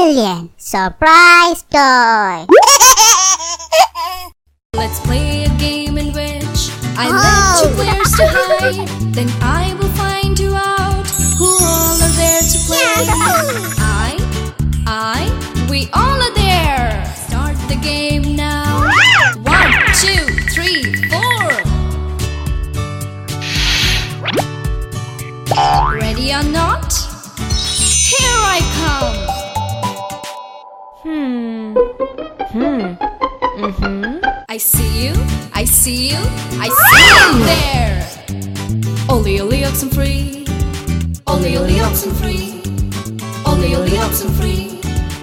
Alien Surprise Toy! Let's play a game in which I Oh. let two players to hide. Then I will find you out who all are there to play. I, I, we all are there. Start the game now. One, two, three, four. Ready or not? Here I come. Hmm. Hmm. Mm-hmm. I see you, I see you, I see you there! Only, only oxen free. Only, only oxen free. Only, only oxen free.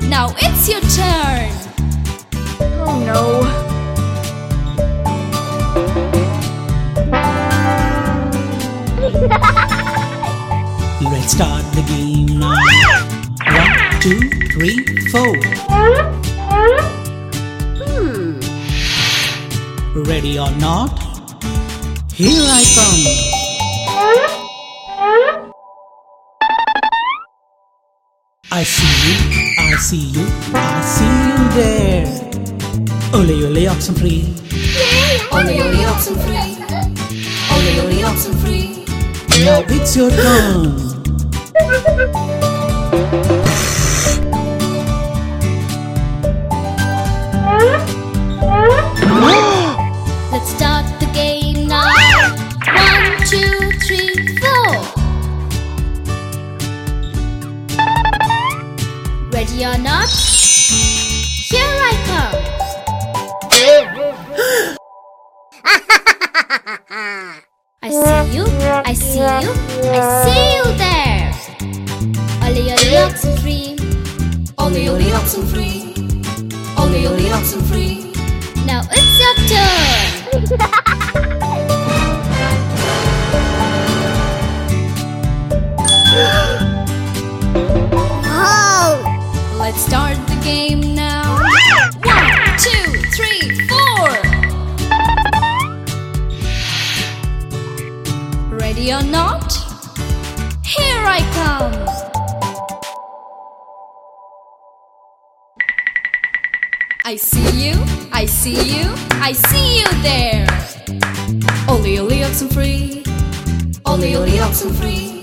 Now it's your turn! Oh no. Let's start the game now. One, two, three, four. Hmm. Ready or not? Here I come. I see you, I see you, I see you there. Ole ole oxen free. Only, only oxen free. Only, only oxen free. Now it's your turn. two, three, four. Ready or not? Here I come. I see you, I see you, I see you there. Only only oxen free. Only only oxen free. Only only oxen free. Now it's your turn. Ready or not? Here I come. I see you, I see you, I see you there. Only, only oxen free. Only, only oxen free.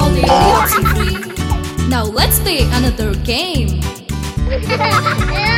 Only, only oxen free. Now let's play another game.